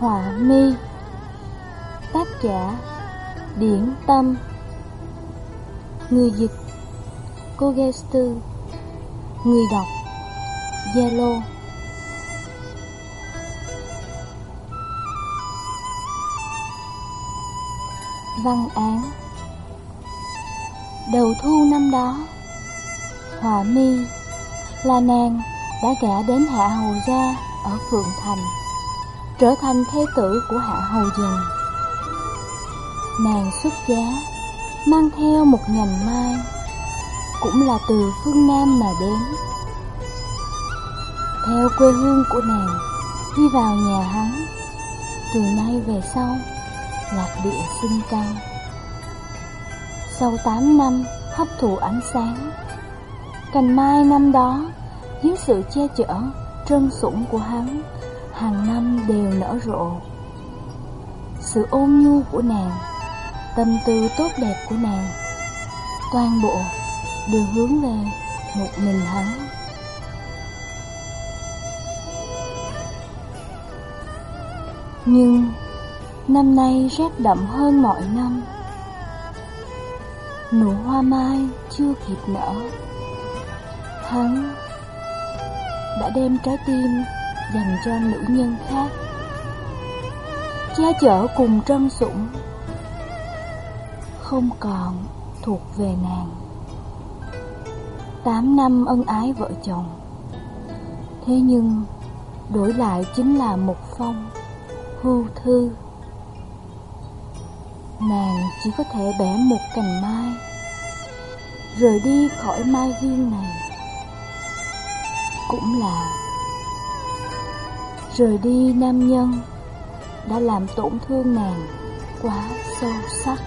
Họa mi Tác giả, Điển Tâm. Người dịch Cô Gester Người đọc, Zalo. Văn án. Đầu thu năm đó Họa mi là Nàng đã gả đến Hạ Hầu Gia ở Phượng Thành. Trở thành thế tử của Hạ Hầu Dần. Nàng xuất giá, Mang theo một nhành mai, Cũng là từ phương Nam mà đến. Theo quê hương của nàng, Đi vào nhà hắn, Từ nay về sau Lạc địa sinh căn. Sau 8 năm hấp thụ ánh sáng, Cành mai năm đó Dưới sự che chở Trân sủng của hắn Hàng năm đều nở rộ. Sự ôn nhu của nàng, Tâm tư tốt đẹp của nàng, Toàn bộ đều hướng về một mình hắn. Nhưng năm nay rét đậm hơn mọi năm. Nụ hoa mai chưa kịp nở. Hắn đã đem trái tim dành cho nữ nhân khác. Che chở cùng trân sủng Không còn thuộc về nàng. Tám năm ân ái vợ chồng. Thế nhưng, đổi lại chính là một phong, hưu thư. Nàng chỉ có thể bẻ một cành mai, Rời đi khỏi mai viên này. Cũng là Rời đi nam nhân Đã làm tổn thương nàng quá sâu sắc.